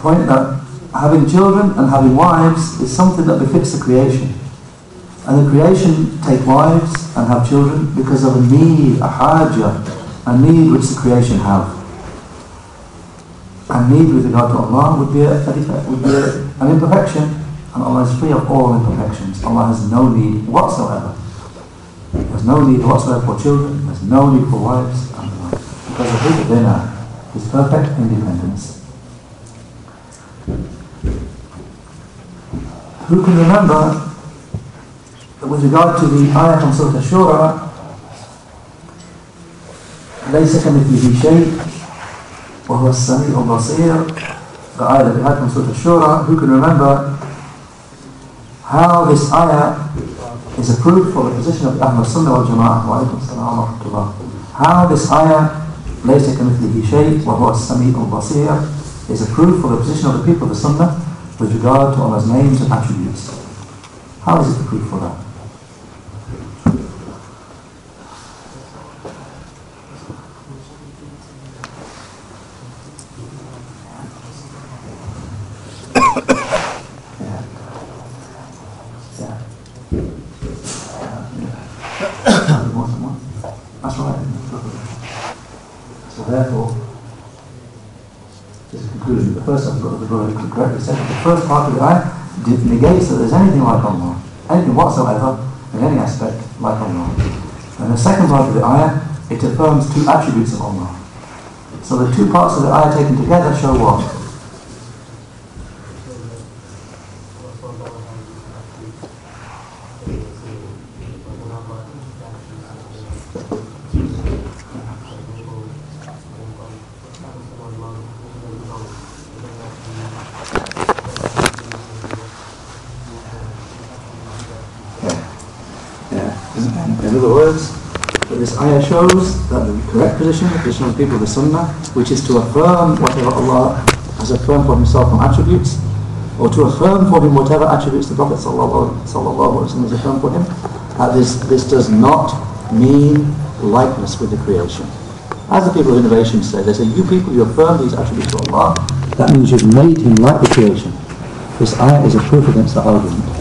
point that having children and having wives is something that befits the creation. And the creation take wives and have children because of a need, a haja, a need which the creation have. And need with regard to Allah would be, a, defect, would be a, an imperfection, and Allah is free of all imperfections. Allah has no need whatsoever. There's no need whatsoever for children, there's no need for wives, and because of his ghina, his perfect independence. Who can remember with regard to the ayah from Surah Ash-Shura ليس كمثله شيء وهو السميع البصير the ayah that we had from Surah Ash-Shura who can remember how this ayah is a proof for the position of Ahlul Sunnah wal Jama'ah wa alaykum salam wa rahmatullah how this ayah ليس كمثله شيء وهو السميع البصير is a proof for the position of the people of the Sunnah with regard to Allah's names and attributes how is it a proof for that? First part of the ayah negates that there's anything like Allah, anything whatsoever, in any aspect, like Allah. And the second part of the ayah, it affirms two attributes of Allah. So the two parts of the ayah taken together show what? ayah shows that the correct the people of the Sunnah, which is to affirm whatever Allah has affirmed for himself from attributes, or to affirm for him whatever attributes the Prophet has affirmed for him, this, this does not mean likeness with the creation. As the people of innovation say, they say, you people, you affirm these attributes to Allah, that means you've made him like the creation. This ayah is a proof against the argument.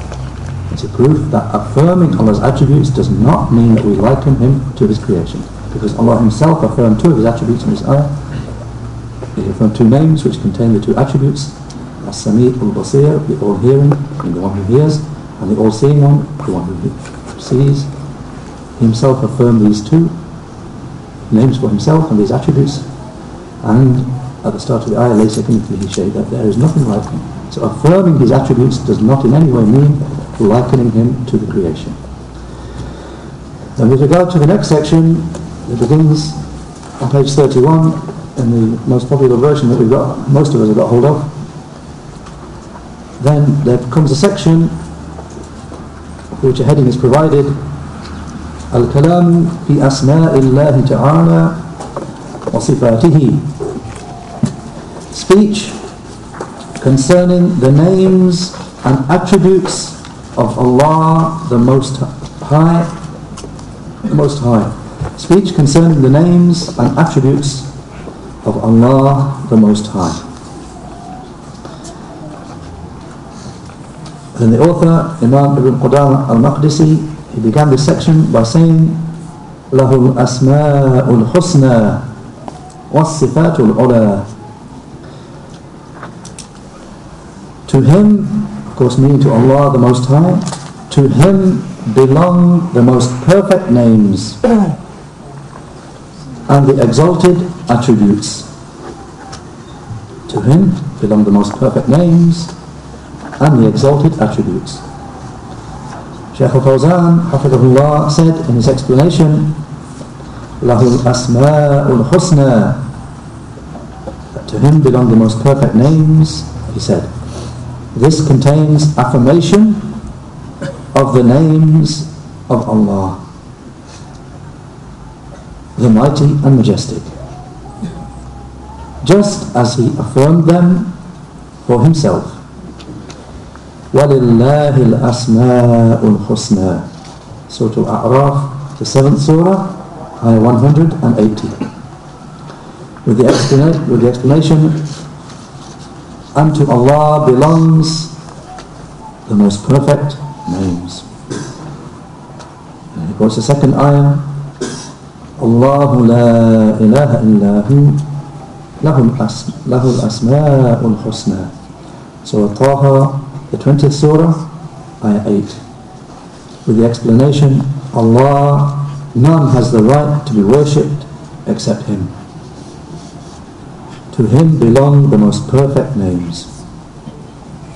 It's a proof that affirming Allah's attributes does not mean that we liken Him to His creation Because Allah Himself affirmed two of His attributes in this ayah. He affirmed two names which contain the two attributes. As-Sami' al-Basir, the all-hearing, the one who hears, and the all-seeing one, the one who sees. He Himself affirmed these two names for Himself and these attributes. And at the start of the ayah, لَيْسَ كَمِثْلِهِ that there is nothing like Him. So affirming His attributes does not in any way mean likening him to the creation. And with regard to the next section, it begins on page 31 in the most popular version that we've got, most of us have got hold of. Then there comes a section for which a heading is provided الكلام في أسماء الله تعالى وصفاته Speech concerning the names and attributes of Allah the Most High, the Most High. Speech concerning the names and attributes of Allah the Most High. Then the author, Imam Ibn Qudama al-Maqdisi, he began this section by saying, له الأسماء الحسنى والصفات العلى To him, of course meaning to Allah the Most High, to him belong the most perfect names and the exalted attributes. To Him belong the most perfect names and the exalted attributes. Shaykh al-Fawzan, Hafidhullah, said in his explanation, له الأسماء الحسنى To Him belong the most perfect names, he said. This contains affirmation of the names of Allah, the Mighty and Majestic, just as He affirmed them for Himself. وَلِلَّهِ الْأَسْمَاءُ الْحُسْنَى Surah Al-A'raf, the seventh surah, ayah 180. With the, explanation, with the explanation, unto Allah belongs the most perfect names. And he quotes the second ayah, الله لا إله إلا هو له, الأسم له الأسماء الحسنى Surah Taha, the 20th surah, ayah 8. With the explanation, Allah, none has the right to be worshipped except Him. To Him belong the most perfect names.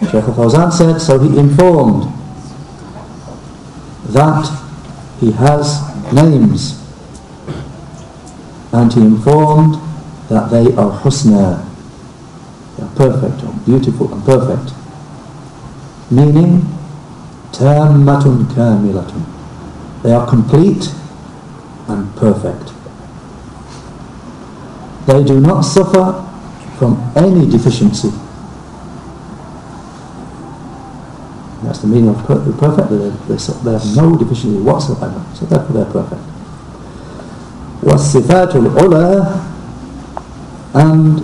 Shaykh al-Fawzan said, so he informed that he has names and he informed that they are husna, they are perfect or beautiful and perfect. Meaning, tammatun kamilatun. They are complete and perfect. They do not suffer from any deficiency. That's the meaning of perfect. They, they, have no deficiency whatsoever. So therefore they're perfect. وَالصِّفَاتُ الْعُلَى And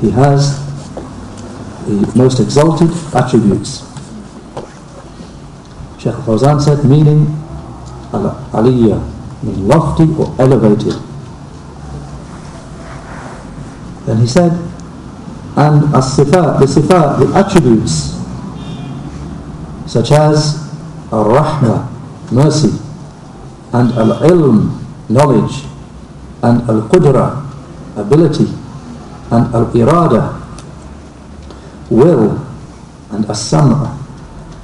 he has the most exalted attributes. Shaykh al-Fawzan said, meaning aliyah, meaning lofty or elevated. Then he said, and as-sifat, the sifat, the attributes, such as al-rahmah, mercy, and al-ilm, knowledge, and al-qudra, ability, and al-irada, will, and as-sam'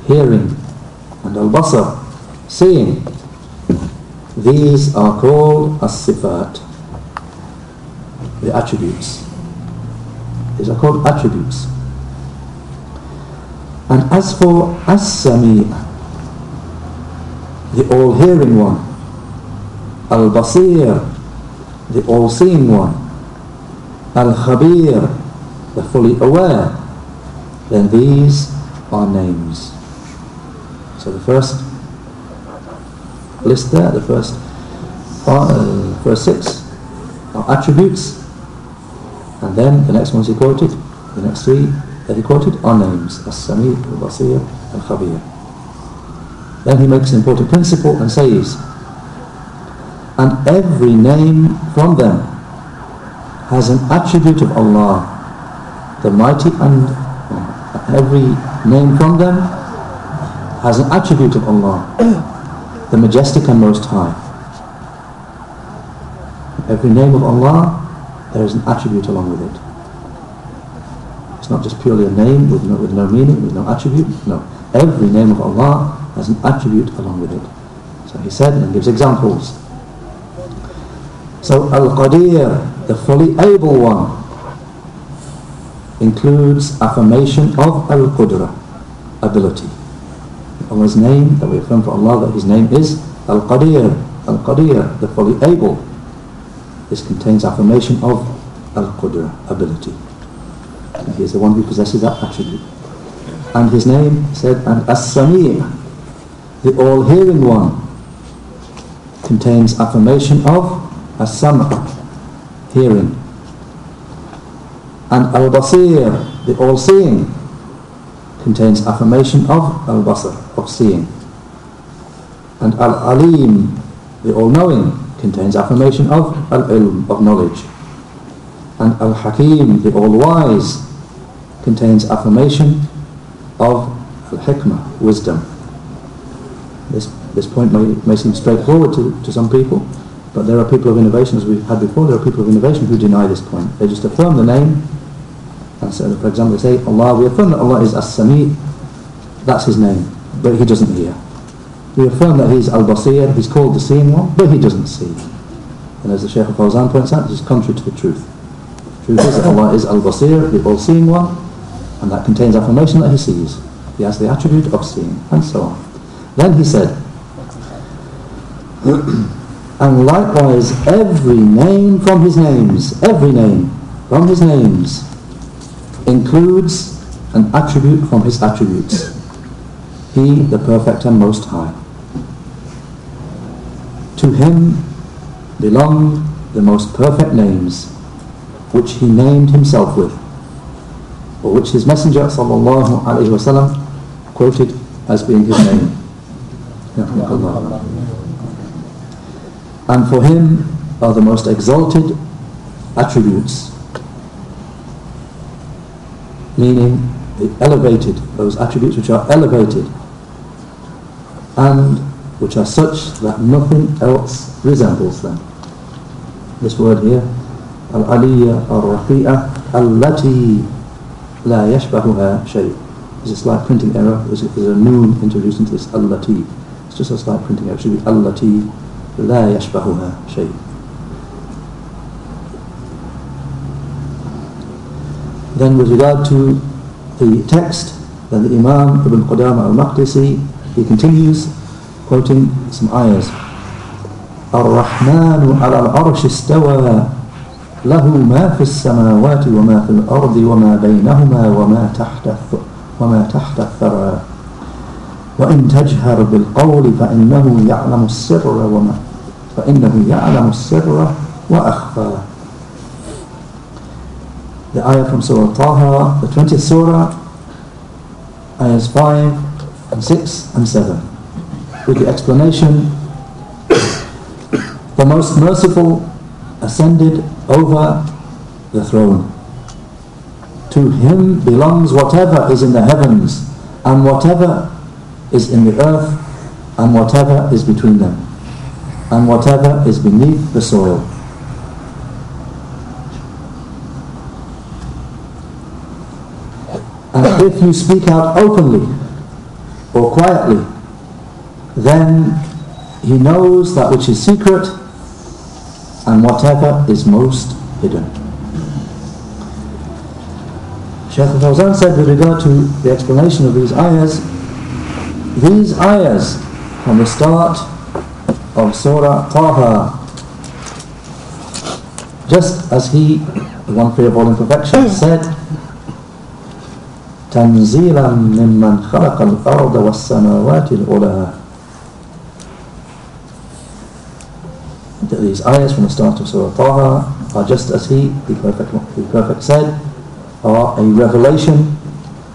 hearing, and al-basar, seeing. These are called as-sifat, the attributes. These are called attributes. And as for as-sami', the all-hearing one, al-basir, the all-seeing one, al-khabir, the fully aware, then these are names. So the first list there, the first uh, first six are attributes, and then the next ones he quoted, the next three that he quoted are names, As-Sami, Al-Basir, Al-Khabir. Then he makes an important principle and says, and every name from them has an attribute of Allah, the mighty and uh, every name from them has an attribute of Allah, the majestic and most high. Every name of Allah, there is an attribute along with it. It's not just purely a name with no, with no meaning, with no attribute. No. Every name of Allah has an attribute along with it. So he said and gives examples. So Al-Qadir, the fully able one, includes affirmation of Al-Qudra, ability. Allah's name, that we affirm for Allah that His name is Al-Qadir, Al-Qadir, the fully able. This contains affirmation of Al-Qudra, ability. And He is the one who possesses that attribute. And His name said, and As-Sami' the all-hearing one, contains affirmation of as-sam' hearing. And al-basir the all-seeing contains affirmation of al-basar of seeing. And al-alim the all-knowing contains affirmation of al-ilm of knowledge. And al-hakim the all-wise contains affirmation of al-hikmah wisdom. This, this point may, may seem straightforward to, to some people but there are people of innovation, as we've had before, there are people of innovation who deny this point. They just affirm the name, and so, for example, they say, Allah, we affirm that Allah is As-Sami, that's his name, but he doesn't hear. We affirm that he's Al-Basir, he's called the seeing one, but he doesn't see. And as the Shaykh al-Fawzan points out, this is contrary to the truth. The truth is that Allah is Al-Basir, the all-seeing one, and that contains affirmation that he sees. He has the attribute of seeing, and so on. Then he said, And likewise, every name from his names, every name from his names includes an attribute from his attributes. He, the perfect and most high. To him belong the most perfect names, which he named himself with, or which his Messenger sallallahu alaihi wasallam quoted as being his name. And for him are the most exalted attributes, meaning the elevated, those attributes which are elevated and which are such that nothing else resembles them. This word here, al-aliyya al-rafi'ah allati la yashbahuha shay. There's a slight printing error. There's a, there's a noon introduced into this allati. It's just a slight printing error. It should be allati la yashbahuha shay. Then with regard to the text, then the Imam Ibn Qudama al-Maqdisi, he continues quoting some ayahs. الرحمن على العرش استوى له ما في السماوات وما في الأرض وما بينهما وما تحت وما تحت الثرى وإن تجهر بالقول فإنه يعلم السر وما فإنه يعلم السر وأخفى the ayah from Surah Taha, the 20th Surah, ayahs 5 and 6 and 7, with the explanation, the most merciful ascended over the throne. To him belongs whatever is in the heavens and whatever is in the earth and whatever is between them and whatever is beneath the soil. And if you speak out openly or quietly, then he knows that which is secret and whatever is most hidden. Shaykh al-Fawzan said with regard to the explanation of these ayahs, these ayahs from the start of Surah Taha, just as he, the one free of all imperfection, said, تنزيلا ممن خلق الأرض والسماوات العلى These ayahs from the start of Surah Taha are just as he, the perfect, the perfect said, are a revelation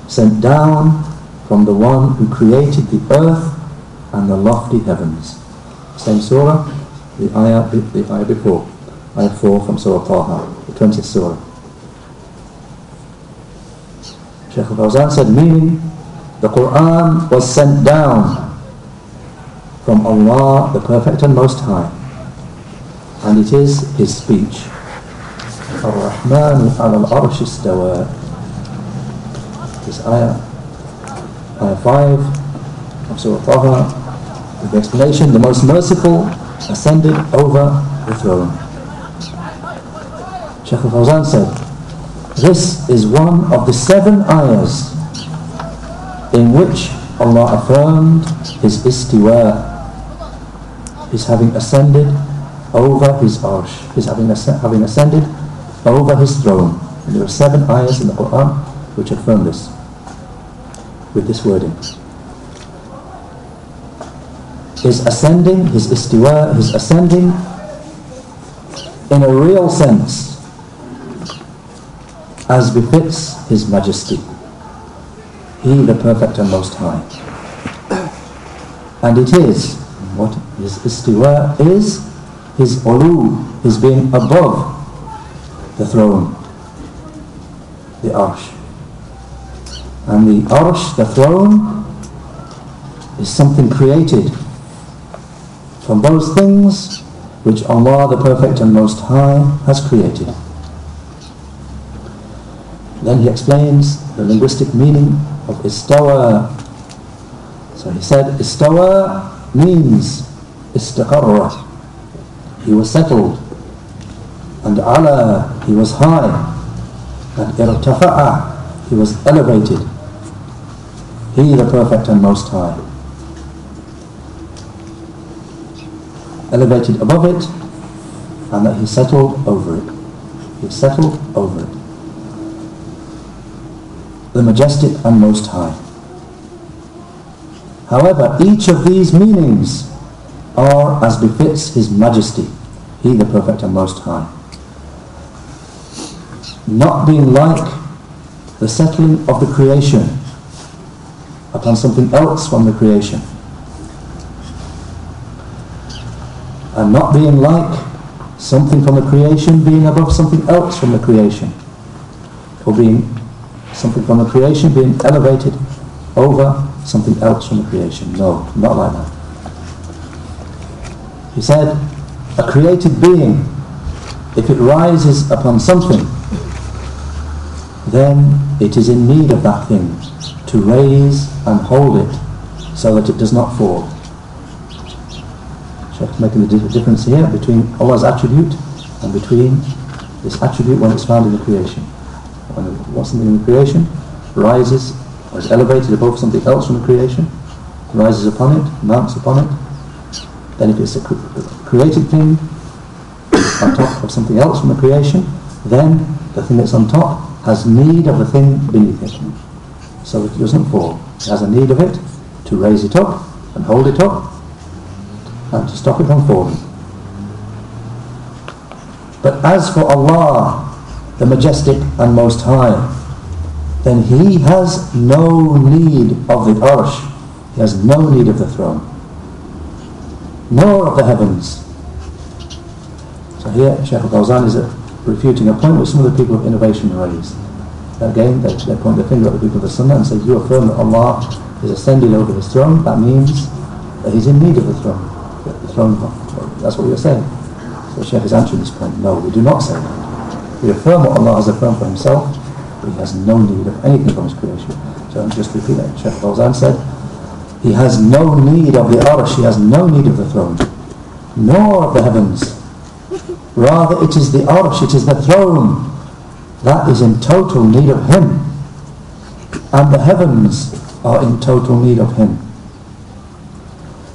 sent down from the one who created the earth and the lofty heavens. Same surah, the ayah, the ayah before, ayah 4 from Surah Taha, the 20th surah. Shaykh al-Fawzan said, meaning the Quran was sent down from Allah, the Perfect and Most High. And it is His speech. Ar-Rahman al-Arsh istawa. This ayah Uh, 5 of Surah Taha, with the explanation, the most merciful ascended over the throne. Shaykh al-Fawzan said, this is one of the seven ayahs in which Allah affirmed His istiwa, His having ascended over His arsh, His having, having ascended over His throne. And there are seven ayahs in the Quran which affirm this, with this wording. His ascending, His istiwa, His ascending in a real sense as befits His Majesty. He the Perfect and Most High. And it is, what His istiwa is, His ulu, His being above the throne, the arsh. And the arsh, the throne, is something created from those things which Allah the Perfect and Most High has created. Then he explains the linguistic meaning of istawa. So he said, istawa means istaqarra. He was settled. And ala, he was high. And irtafa'a, he was elevated. He the perfect and most high. Elevated above it, and that he settled over it. He settled over it the majestic and most high. However, each of these meanings are as befits His Majesty, He the Perfect and Most High. Not being like the settling of the creation upon something else from the creation. And not being like something from the creation being above something else from the creation. Or being something from the creation being elevated over something else from the creation. No, not like that. He said, a created being, if it rises upon something, then it is in need of that thing to raise and hold it so that it does not fall. Sheikh making the difference here between Allah's attribute and between this attribute when it's found in the creation. When what's something in the creation rises or is elevated above something else from the creation, rises upon it, mounts upon it, then if it's a created thing on top of something else from the creation, then the thing that's on top has need of the thing beneath it, so it doesn't fall. It has a need of it to raise it up and hold it up and to stop it from falling. But as for Allah, the Majestic and Most High, then He has no need of the arsh, He has no need of the throne, nor of the heavens. So here Shaykh al-Fawzan is refuting a point which some of the people of innovation raise. Again, they, they point their finger at the people of the Sunnah and say, you affirm that Allah is ascended over his throne, that means that he's in need of the throne. The throne that's what you're saying. So Shaykh is answering this point. No, we do not say that. We affirm what Allah has affirmed for himself, but he has no need of anything from his creation. So I'm just repeat that. Shaykh Fawzan said, he has no need of the arsh, he has no need of the throne, nor of the heavens, Rather, it is the arsh, it is the throne that is in total need of Him. And the heavens are in total need of Him.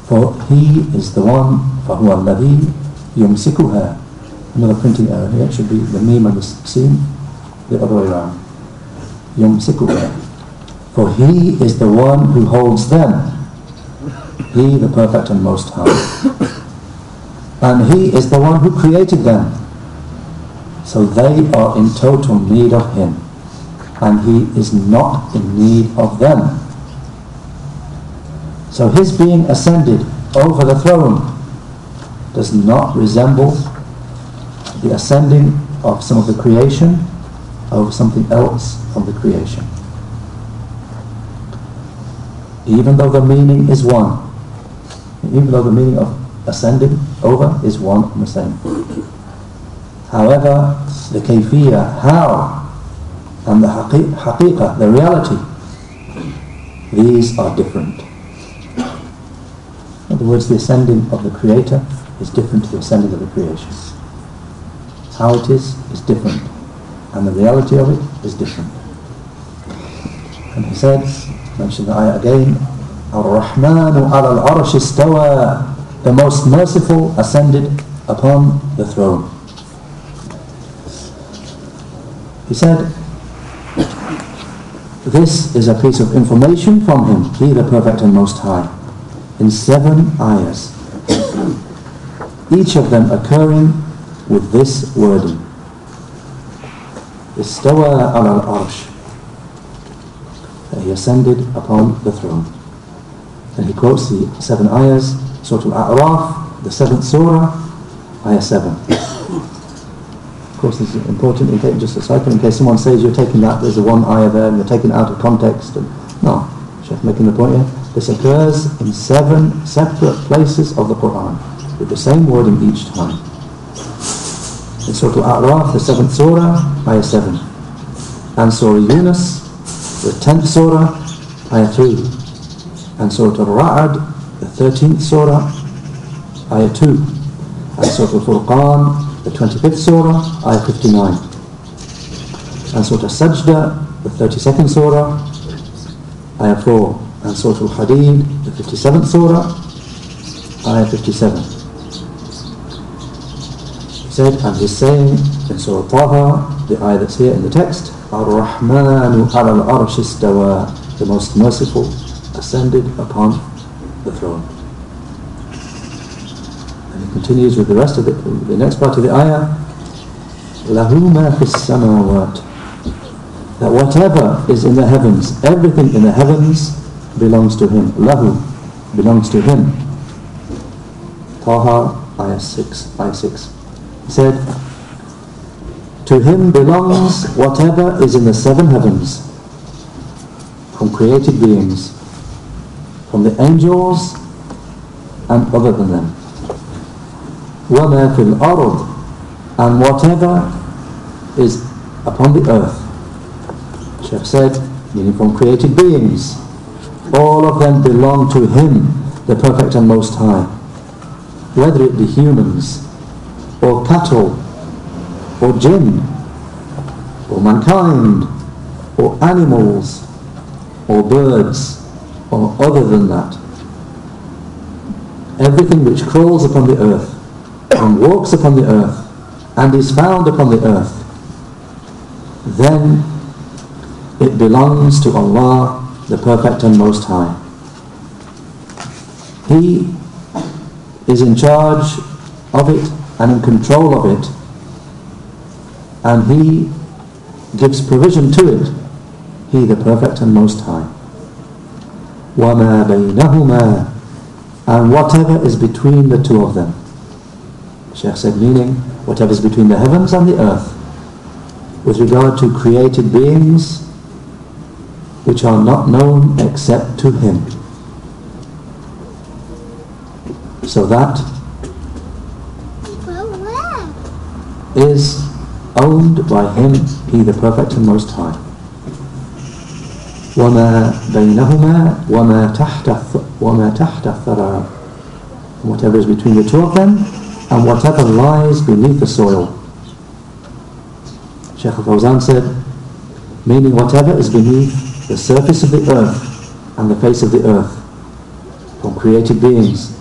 For He is the one, فَهُوَ الَّذِي يُمْسِكُهَا Another printing error here. It should be the meem and the seen the other way around. يُمْسِكُهَا For He is the one who holds them. He, the perfect and most high. and He is the one who created them. So they are in total need of him, and he is not in need of them. So his being ascended over the throne does not resemble the ascending of some of the creation over something else of the creation. Even though the meaning is one, even though the meaning of ascending over is one and the same. However, the kayfiyah, how, and the haqiqah, the reality, these are different. In other words, the ascending of the Creator is different to the ascending of the creation. How it is, is different. And the reality of it is different. And he said, mention the ayah again, Ar-Rahmanu ala al-Arsh istawa The most merciful ascended upon the throne. He said, this is a piece of information from him, he the perfect and most high, in seven ayahs, each of them occurring with this wording. Istawa al-arsh. He ascended upon the throne. And he quotes the seven ayahs Surah Al-A'raf, the seventh surah, ayah 7. Course, this is important, in case, just a cycle. in case someone says you're taking that, there's a one ayah there, and you're taking it out of context. And, no, Sheikh making the point here. This occurs in seven separate places of the Quran, with the same wording each time. In Surah Al-A'raf, the seventh surah, ayah 7. And Surah Yunus, the tenth surah, ayah 3. And Surah Al-Ra'ad, the 13th surah, ayah 2. And Surah Al-Furqan, the 25th surah, ayah 59. And Surah Sajda, the 32nd surah, ayah 4. And Surah Al-Hadid, the 57th surah, ayah 57. He said, and he's saying in Surah Taha, the ayah that's here in the text, Ar-Rahmanu ala al-arsh istawa, the most merciful ascended upon the throne And he continues with the rest of the, the next part of the ayah. لَهُ مَا فِي السَّمَاوَاتِ That whatever is in the heavens, everything in the heavens belongs to him. Lahu belongs to him. Taha, ayah 6, ayah 6. He said, To him belongs whatever is in the seven heavens, from created beings, from the angels and other than them. وَمَا فِي الْأَرْضِ And whatever is upon the earth. Sheikh said, meaning from created beings. All of them belong to Him, the Perfect and Most High. Whether it be humans, or cattle, or jinn, or mankind, or animals, or birds, or other than that. Everything which crawls upon the earth and walks upon the earth and is found upon the earth, then it belongs to Allah, the Perfect and Most High. He is in charge of it and in control of it, and He gives provision to it, He the Perfect and Most High. وَمَا بَيْنَهُمَا And whatever is between the two of them. Sheikh said, meaning whatever is between the heavens and the earth with regard to created beings which are not known except to Him. So that is owned by Him, He the Perfect and Most High. وما بينهما وما تحت وما تحت الثرى whatever is between the two of them and whatever lies beneath the soil. Sheikh Al-Fawzan said, meaning whatever is beneath the surface of the earth and the face of the earth from created beings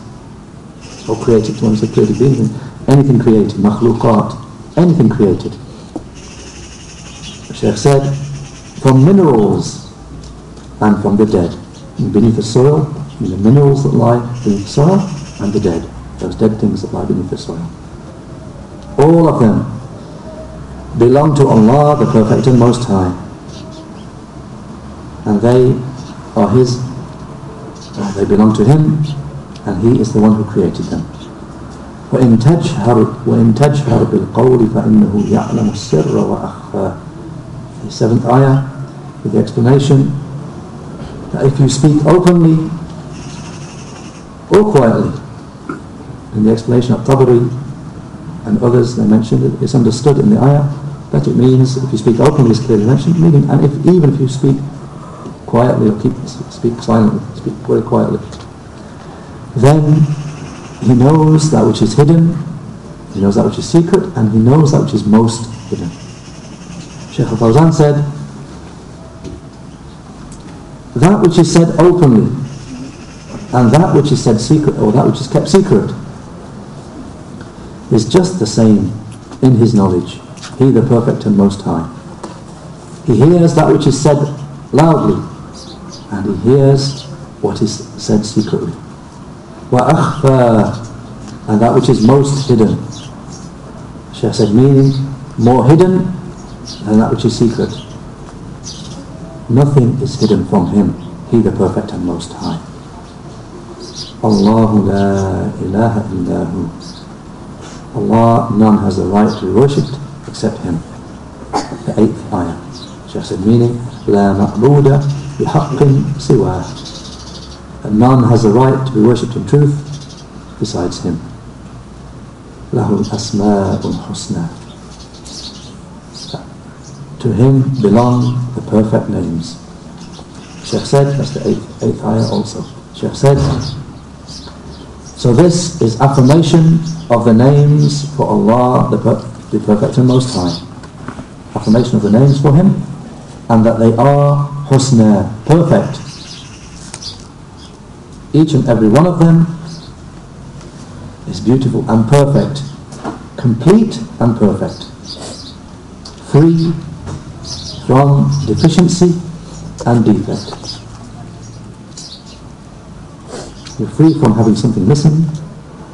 or created, when say created beings, anything created, makhluqat, anything created. Sheikh said, from minerals and from the dead. Beneath the soil, the minerals that lie beneath the soil and the dead, those dead things that lie beneath the soil. All of them belong to Allah, the Perfect and Most High. And they are His, uh, they belong to Him, and He is the one who created them. وإن تجهر وإن تجهر بالقول فإنه يعلم السر وأخفى. The seventh ayah with the explanation that if you speak openly or quietly, in the explanation of Tabari and others, they mentioned it, it's understood in the ayah that it means if you speak openly is clearly mentioned, meaning, and if even if you speak quietly or keep speak silently, speak very quietly, then he knows that which is hidden, he knows that which is secret, and he knows that which is most hidden. Sheikh Al-Fawzan said, that which is said openly and that which is said secret or that which is kept secret is just the same in his knowledge. He the perfect and most high. He hears that which is said loudly and he hears what is said secretly. وَأَخْفَى And that which is most hidden. Shaykh said meaning more hidden than that which is secret. Nothing is hidden from him, he the perfect and most high. Allahu la ilaha illahu. Allah, none has the right to be worshipped except Him. The eighth ayah. Shaykh said, meaning, لا معبود بحق سواه. None has the right to be worshipped in truth besides Him. له الأسماء الحسنى. To Him belong the perfect names. Shaykh said, that's the eighth, eighth ayah also. Shaykh said, so this is affirmation of the names for Allah, the, per the Perfect and Most High. Affirmation of the names for Him, and that they are husna, perfect. Each and every one of them is beautiful and perfect, complete and perfect, free from deficiency and defect. You're free from having something missing,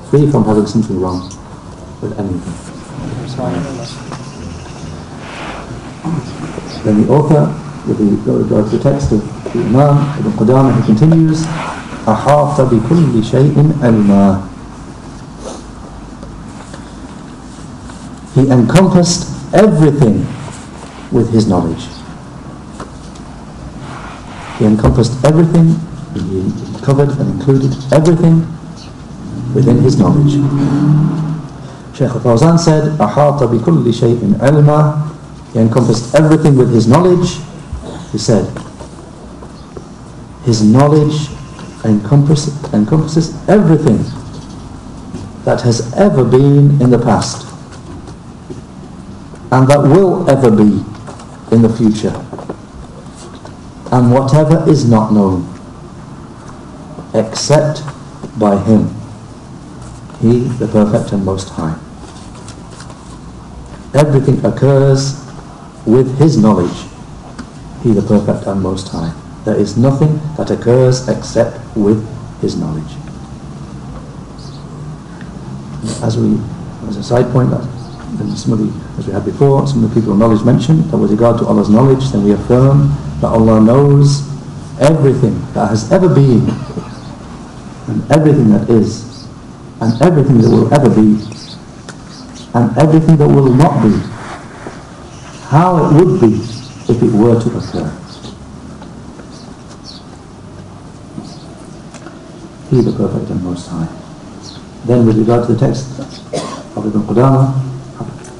free from having something wrong with anything. Then the author, with regard to the text of the Imam Ibn Qudamah, he continues, أحاط بكل شيء علما He encompassed everything with his knowledge. He encompassed everything, he covered and included everything within his knowledge. Shaykh al-Fawzan said, أحاط بكل شيء علما He encompassed everything with his knowledge. He said, his knowledge encompasses, encompasses everything that has ever been in the past and that will ever be in the future and whatever is not known except by him he the perfect and most high. Everything occurs with his knowledge. He the perfect and most high. There is nothing that occurs except with his knowledge. As we as a side point some of the, as we had before, some of the people of knowledge mentioned that with regard to Allah's knowledge, then we affirm that Allah knows everything that has ever been, and everything that is, and everything that will ever be, and everything that will not be, how it would be if it were to occur. He the perfect and most high. Then with regard to the text of Ibn Qudamah,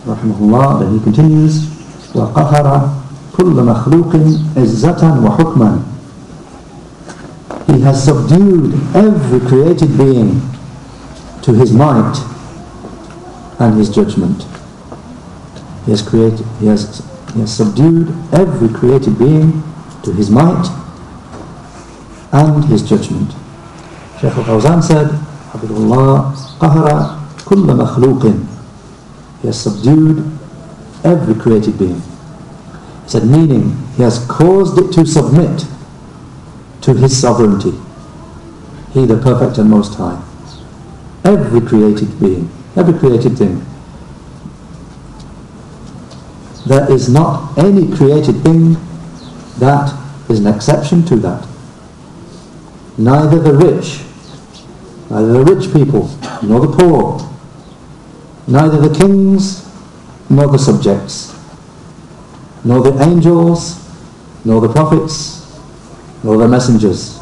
rahimahullah, then he continues, وَقَهَرَ كُلَّ مَخْلُوقٍ عِزَّةً وَحُكْمًا He has subdued every created being to his might and his judgment. He has created, he has, he has subdued every created being to his might and his judgment. Shaykh al-Fawzan said, Abdullah qahara kulla makhluqin. He has subdued every created being. He said, meaning, he has caused it to submit to his sovereignty. He the perfect and most high. Every created being, every created thing. There is not any created thing that is an exception to that. Neither the rich, neither the rich people, nor the poor, neither the kings nor the subjects, nor the angels, nor the prophets, nor the messengers.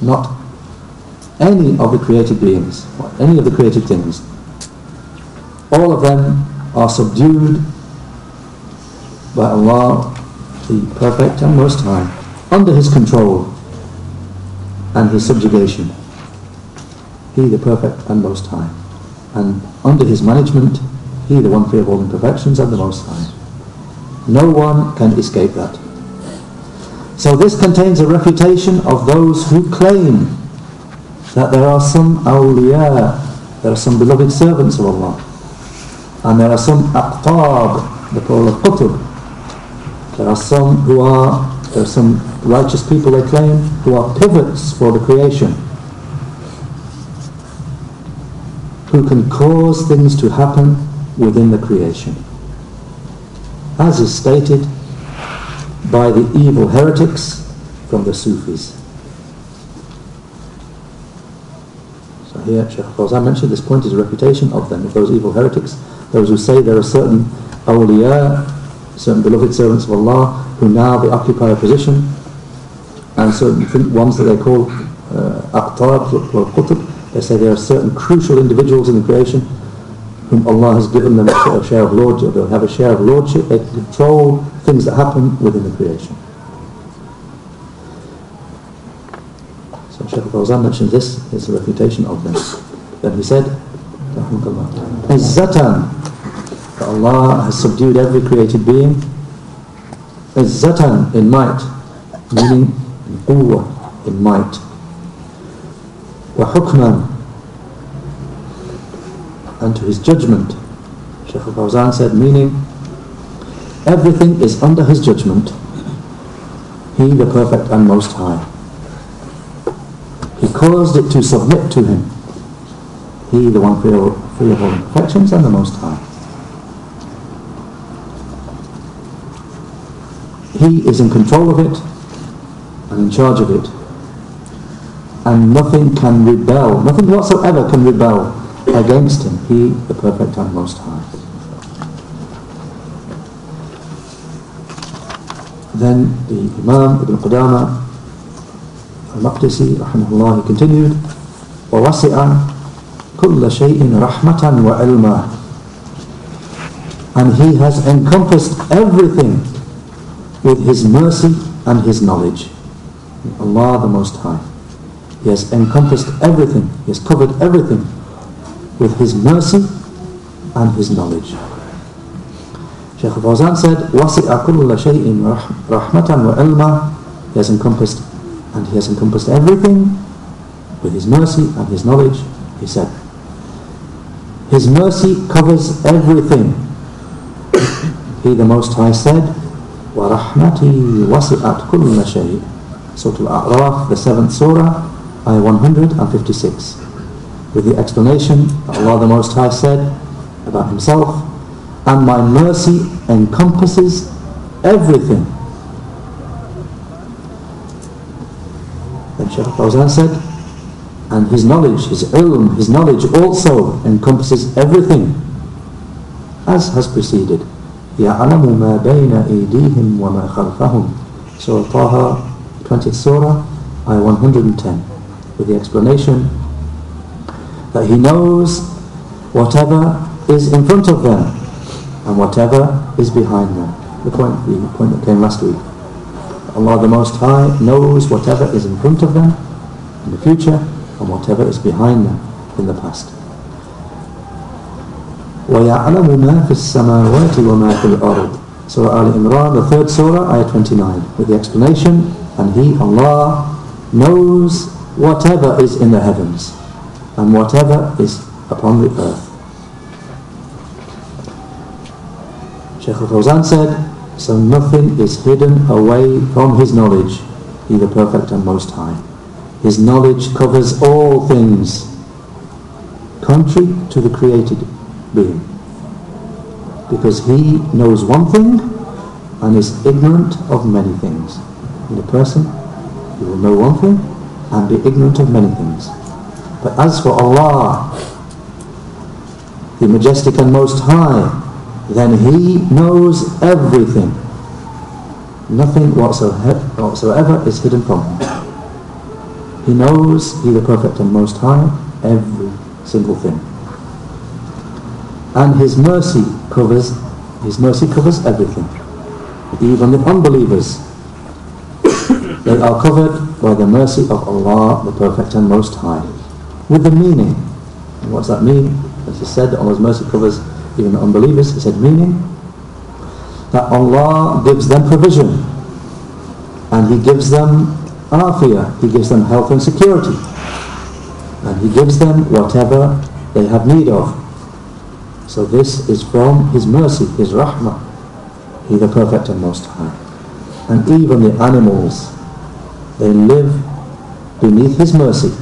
Not any of the created beings, or any of the created things. All of them are subdued by Allah, the perfect and most high, under His control and His subjugation. He the perfect and most high and under his management he the one free of all imperfections and the most high no one can escape that so this contains a refutation of those who claim that there are some awliya there are some beloved servants of Allah and there are some aqtab the plural of qutub there are some who are there are some righteous people they claim who are pivots for the creation who can cause things to happen within the creation. As is stated by the evil heretics from the Sufis. Shaykh Fawzan mentioned this point is a reputation of them, of those evil heretics, those who say there are certain awliya, certain beloved servants of Allah, who now they occupy a position, and certain ones that they call uh, aqtab or qutb, they say there are certain crucial individuals in the creation whom Allah has given them a share of lordship. They'll have a share of lordship. They control things that happen within the creation. Shaykh Fawzan mentioned this is the refutation of them. Then he said, Izzatan, that Allah has subdued every created being. Izzatan, in might, meaning in quwwah, in might. Wahukman, and to his judgment. Shaykh Fawzan said, meaning, everything is under his judgment. He, the perfect and most high. He caused it to submit to him. He, the one free of, free of all imperfections and the Most High. He is in control of it and in charge of it. And nothing can rebel, nothing whatsoever can rebel against him. He, the perfect and most high. Then the Imam Ibn Qudama al-Maqdisi, rahimahullah, he continued, وَوَسِعَ كُلَّ شَيْءٍ رَحْمَةً وَعِلْمًا And he has encompassed everything with his mercy and his knowledge. Allah the Most High. He has encompassed everything, He has covered everything with His mercy and His knowledge. Shaykh Fawzan said, وَسِعَ كُلَّ شَيْءٍ رَحْمَةً وَعِلْمًا He has encompassed, and He has encompassed everything with His mercy and His knowledge. He said, His mercy covers everything. he the Most High said, وَرَحْمَتِي وَسِعَتْ كُلَّ شَيْءٍ Surah Al-A'raf, the seventh surah, ayah 156, with the explanation Allah the Most High said about Himself, and my mercy encompasses everything. Shaykh Fawzan said, and his knowledge, his ilm, his knowledge also encompasses everything, as has preceded. يَعْلَمُ مَا بَيْنَ أَيْدِيهِمْ وَمَا خَلْفَهُمْ Surah Taha 20th Surah, Ayah 110, with the explanation that He knows whatever is in front of them and whatever is behind them. The point, the point that came last week. Allah the Most High knows whatever is in front of them in the future and whatever is behind them in the past. وَيَعْلَمُ مَا فِي السَّمَاوَاتِ وَمَا فِي الْأَرْضِ Surah Al-Imran, the third surah, ayah 29, with the explanation and He, Allah, knows whatever is in the heavens and whatever is upon the earth. Shaykh al-Fawzan said, so nothing is hidden away from His knowledge, He the Perfect and Most High. His knowledge covers all things, contrary to the created being. Because He knows one thing and is ignorant of many things in a person, he will know one thing and be ignorant of many things. But as for Allah, the Majestic and Most High, then He knows everything. Nothing whatsoever, whatsoever is hidden from Him. He knows, He the Perfect and Most High, every single thing. And His mercy covers, His mercy covers everything. Even the unbelievers they are covered by the mercy of Allah, the Perfect and Most High. With the meaning. And what does that mean? As he said, that Allah's mercy covers even the unbelievers. He said, meaning that Allah gives them provision. And He gives them afiyah. He gives them health and security. And He gives them whatever they have need of. So this is from His mercy, His rahmah. He the Perfect and Most High. And even the animals they live beneath His mercy.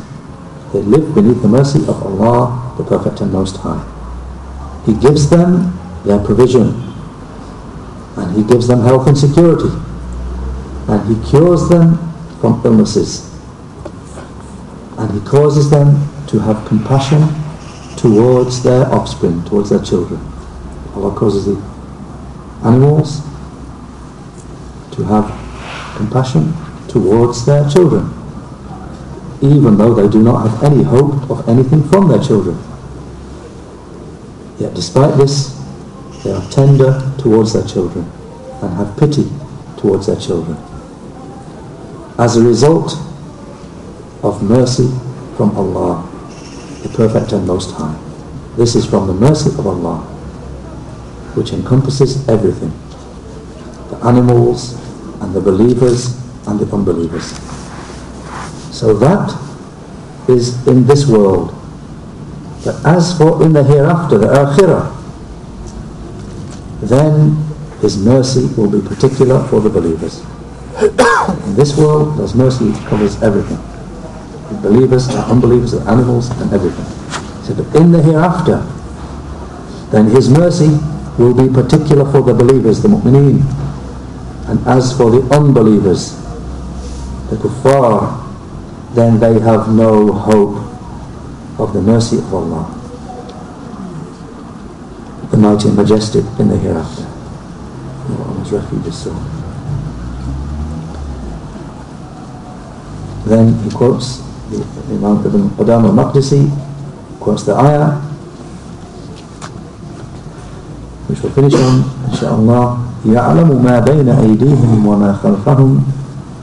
They live beneath the mercy of Allah, the Perfect and Most High. He gives them their provision. And He gives them health and security. And He cures them from illnesses. And He causes them to have compassion towards their offspring, towards their children. Allah causes the animals to have compassion towards their children, even though they do not have any hope of anything from their children. Yet despite this, they are tender towards their children and have pity towards their children. As a result of mercy from Allah, the Perfect and Most High. This is from the mercy of Allah, which encompasses everything. The animals and the believers and the unbelievers. So that is in this world. But as for in the hereafter, the akhirah, then His mercy will be particular for the believers. In this world, His mercy covers everything. the believers, the unbelievers, the animals and everything. Said, but in the hereafter, then his mercy will be particular for the believers, the mu'mineen. And as for the unbelievers, the kuffar, then they have no hope of the mercy of Allah, the mighty and majestic in the hereafter. May Allah's refuge is sought. Then he quotes the, the Imam Ibn Qudama al-Maqdisi, quotes the ayah, which we'll finish on, inshaAllah. يعلم ما بين أيديهم وما خلفهم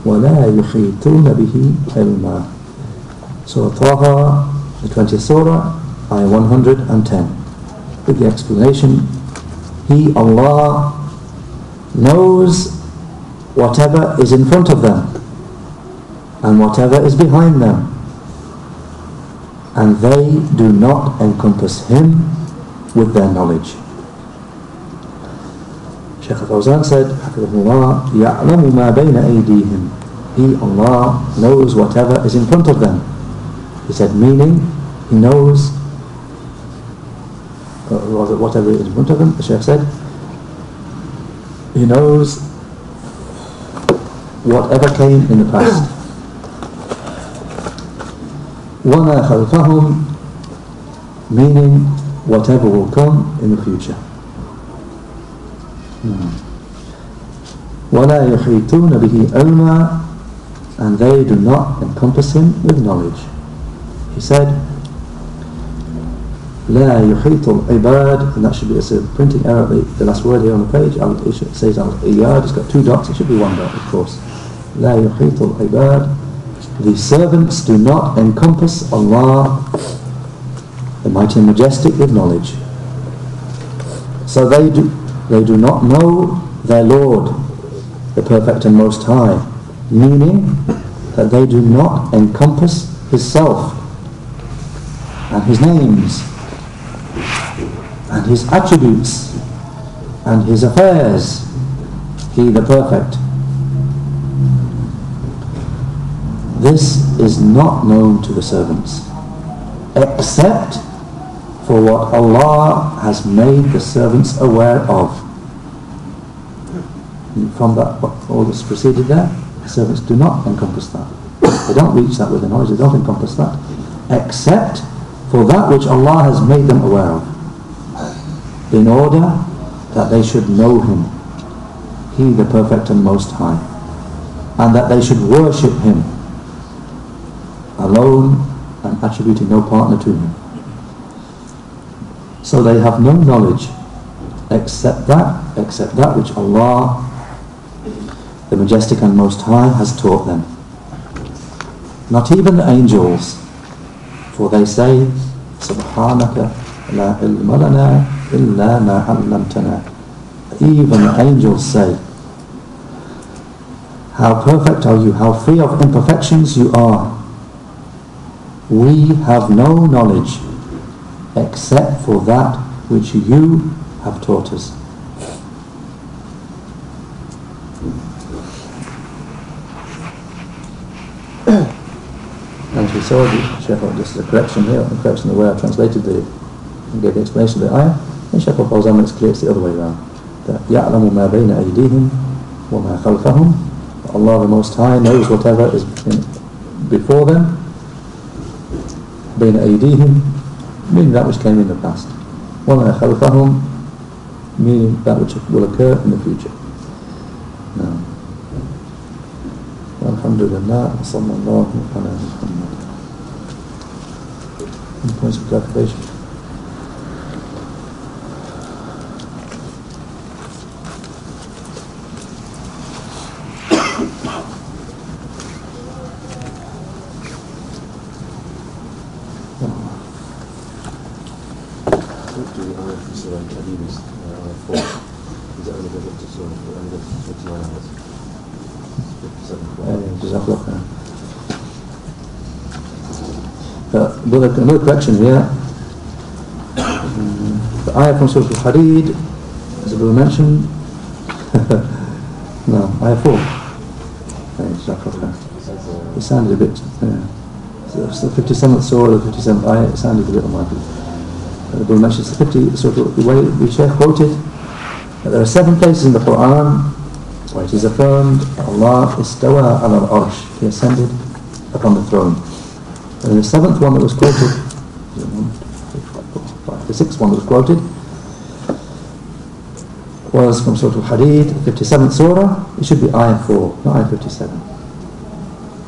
ولا يحيطون به علما. So Taha the 20th surah, ayah 110. With the explanation, He, Allah, knows whatever is in front of them and whatever is behind them. And they do not encompass Him with their knowledge. Shaykh Fawzan said, Hafidhullah, يَعْلَمُ مَا بَيْنَ أَيْدِيهِمْ He, Allah, knows whatever is in front of them. He said, meaning, He knows uh, whatever is in front of them, the Shaykh said, He knows whatever came in the past. وَمَا خَلْفَهُمْ Meaning, whatever will come in the future. وَلَا يُحِيطُونَ بِهِ عِلْمًا And they do not encompass him with knowledge. He said, لا يحيط العباد and that should be a printing error the, the last word here on the page it says al-iyad it's got two dots it should be one dot of course لا يحيط العباد the servants do not encompass Allah the mighty and majestic with knowledge so they do they do not know their Lord, the perfect and most high, meaning that they do not encompass his self and his names and his attributes and his affairs, he the perfect. This is not known to the servants, except for what Allah has made the servants aware of. From that, all that's preceded there, the servants do not encompass that. They don't reach that with the knowledge, they don't encompass that. Except for that which Allah has made them aware of. In order that they should know Him, He the perfect and most high. And that they should worship Him alone and attributing no partner to Him. So they have no knowledge except that, except that which Allah, the Majestic and Most High, has taught them. Not even the angels, for they say, Subhanaka la ilma lana illa ma 'allamtana. Even angels say, How perfect are you, how free of imperfections you are. We have no knowledge except for that which you have taught us. As we saw, the just a correction here, a correction the way I translated the, and gave the explanation of the ayah, and Sheikh al-Fawzan makes clear it's the other way around. That يَعْلَمُ مَا بَيْنَ أَيْدِيهِمْ وَمَا خَلْفَهُمْ Allah the Most High knows whatever is in, before them, بَيْنَ أَيْدِيهِمْ meaning that which came in the past. وَمَا خَلْفَهُمْ meaning that which will occur in the future. Now, الحمد لله وصلى الله على محمد. Any points of clarification? Another, another correction here. The ayah from Surah Al-Hadid, as we mentioned, no, ayah 4. It sounded a bit, yeah. the 57th surah, the 57th ayah, it sounded a bit unlikely. Uh, the Bull mentions the 50, sort of the way the Shaykh quoted, that there are seven places in the Quran where it is affirmed Allah istawa ala al-arsh, He ascended upon the throne. And the seventh one that was quoted, the sixth one that was quoted, was from Surah Al-Hadid, 57th Surah, it should be Ayah 4, not Ayah 57.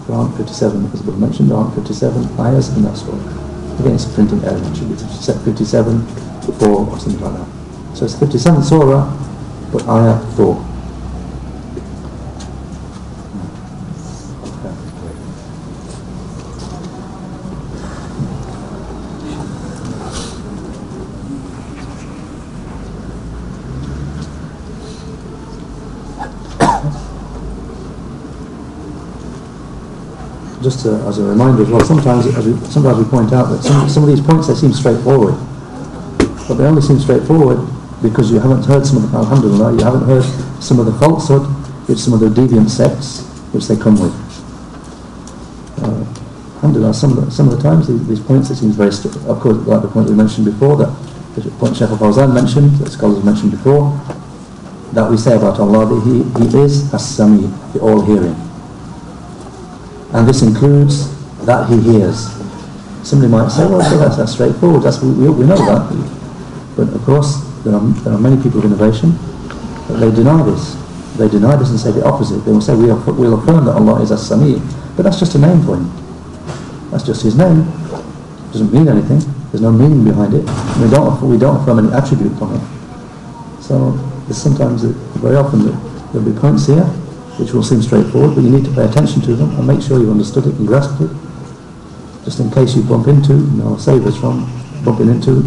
There aren't 57, as was mentioned, there aren't 57 ayahs in that surah. Again, it's a printing error, it should be 57, 4 or something like that. So it's 57th Surah, but Ayah 4. Just to, as a reminder as well, sometimes, as we, sometimes we point out that some, some of these points, they seem straightforward. But they only seem straightforward because you haven't heard some of the, alhamdulillah, you haven't heard some of the falsehood which some of the deviant sects which they come with. Uh, alhamdulillah, some of the, some of the times these, these points, it seems very, of course, like the point we mentioned before, that the point Sheikh Al-Fawzan mentioned, that scholars mentioned before, that we say about Allah that He, he is as-Sami, the all-hearing. And this includes that he hears. Somebody might say, well, that's, that's straightforward, that's, we, we know that. But of course, there are, there are many people of innovation that they deny this. They deny this and say the opposite. They will say, we will affirm that Allah is as-Sami, but that's just a name for him. That's just his name. It doesn't mean anything. There's no meaning behind it. We don't, we don't affirm any attribute from him. So sometimes, very often, there'll be points here which will seem straightforward, but you need to pay attention to them and make sure you understood it and grasped it, just in case you bump into, you know, save us from bumping into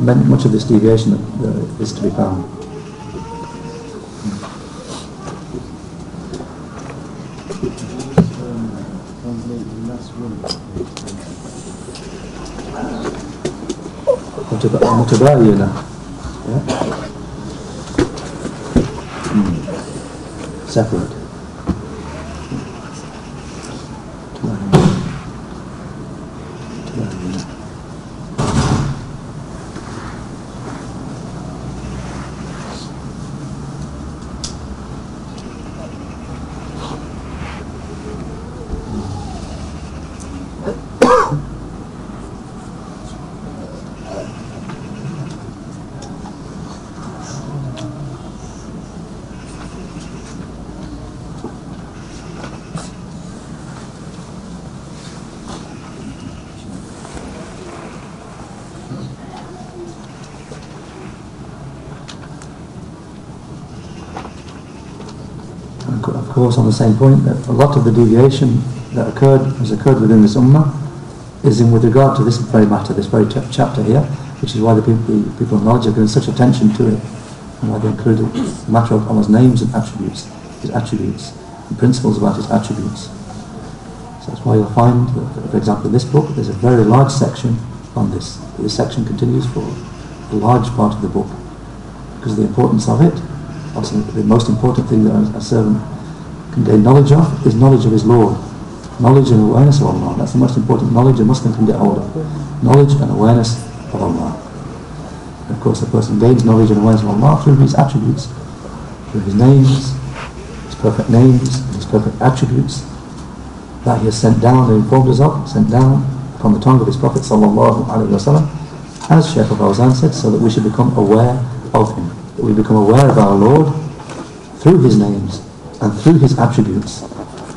much of this deviation that uh, is to be found. متباينة Separate. Course on the same point that a lot of the deviation that occurred has occurred within this ummah is in with regard to this very matter, this very chapter here, which is why the people, the people of knowledge are giving such attention to it and why they included the matter of Allah's names and attributes, His attributes, and principles about His attributes. So that's why you'll find, that, for example, in this book, there's a very large section on this. This section continues for a large part of the book because of the importance of it. Also, the most important thing that a servant gain knowledge of is knowledge of his Lord. Knowledge and awareness of Allah. That's the most important knowledge a Muslim can get hold of. Knowledge and awareness of Allah. And of course, a person gains knowledge and awareness of Allah through his attributes, through his names, his perfect names, his perfect attributes that he has sent down and informed us of, sent down upon the tongue of his Prophet sallallahu alaihi wasallam, as Shaykh al-Fawzan said, so that we should become aware of him, that we become aware of our Lord through his names and through his attributes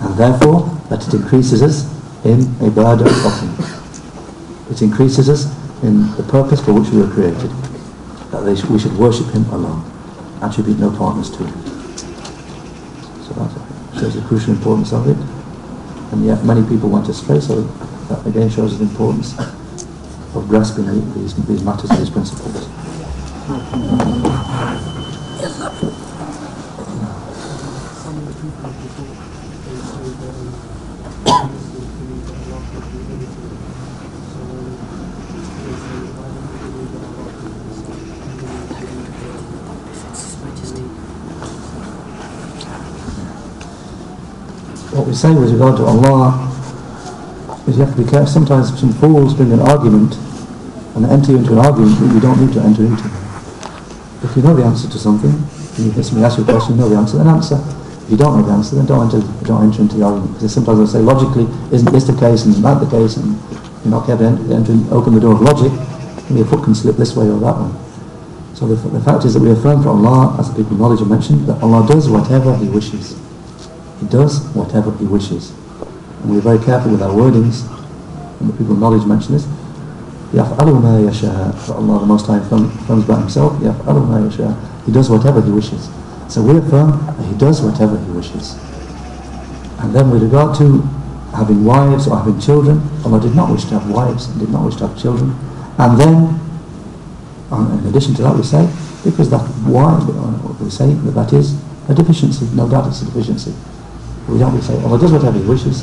and therefore that it increases us in a ibadah of him. It increases us in the purpose for which we were created. That sh we should worship him alone. Attribute no partners to him. So that shows the crucial importance of it. And yet many people want to stray, so that again shows the importance of grasping these, these matters these principles. We say with regard to Allah is you have to be careful. Sometimes some fools bring an argument and enter into an argument that you don't need to enter into. If you know the answer to something, and you hear somebody ask you a question, you know the answer, then answer. If you don't know the answer, then don't enter, don't enter into the argument. Because sometimes they'll say, logically, isn't this the case and that the case, and you're not careful to enter, open the door of logic, and your foot can slip this way or that way. So the, the fact is that we affirm for Allah, as the people knowledge have mentioned, that Allah does whatever He wishes. He does whatever He wishes. And we're very careful with our wordings, and the people of knowledge mention this. يَفْعَلُ مَا يَشَاءُ For Allah the Most High affirms about Himself, يَفْعَلُ مَا يَشَاءُ He does whatever He wishes. So we affirm that He does whatever He wishes. And then with regard to having wives or having children, Allah did not wish to have wives and did not wish to have children. And then and in addition to that, we say, because that why we say that that is a deficiency. No doubt it's a deficiency. We don't say, Allah does whatever He wishes.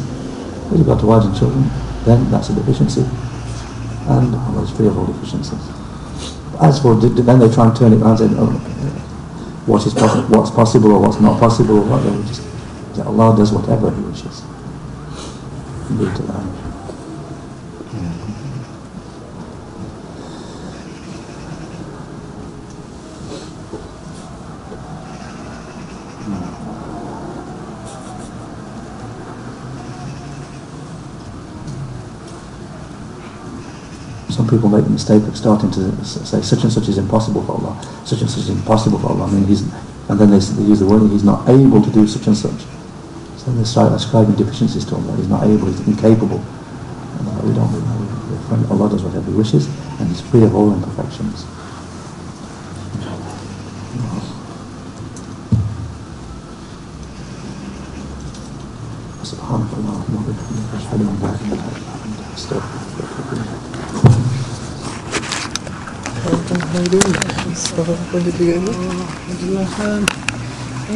With regard to wives and children, then that's a deficiency. And Allah is free of all deficiencies. As for, then they try and turn it around and say, oh, what is possi what's possible or what's not possible, or what, they just, Allah does whatever He wishes. Indeed to that. some people make the mistake of starting to say such and such is impossible for Allah, such and such is impossible for Allah. I mean, he's, and then they, they use the word he's not able to do such and such. So they start ascribing deficiencies to Allah. He's not able, he's incapable. And, uh, we don't, we, we, Allah does whatever he wishes and he's free of all imperfections. سبحانك اللهم وبحمدك اشهد ان لا اله الا انت استغفرك How are